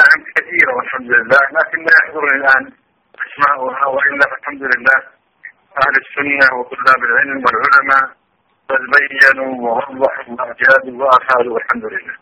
نعم كثيرة والحمد لله. لكن لا يحضرني الآن أسماؤها وإلا فالحمد لله أهل السنة وطلاب العلم والعلماء قد بينوا ووضحوا وأجادوا وأفادوا والحمد لله.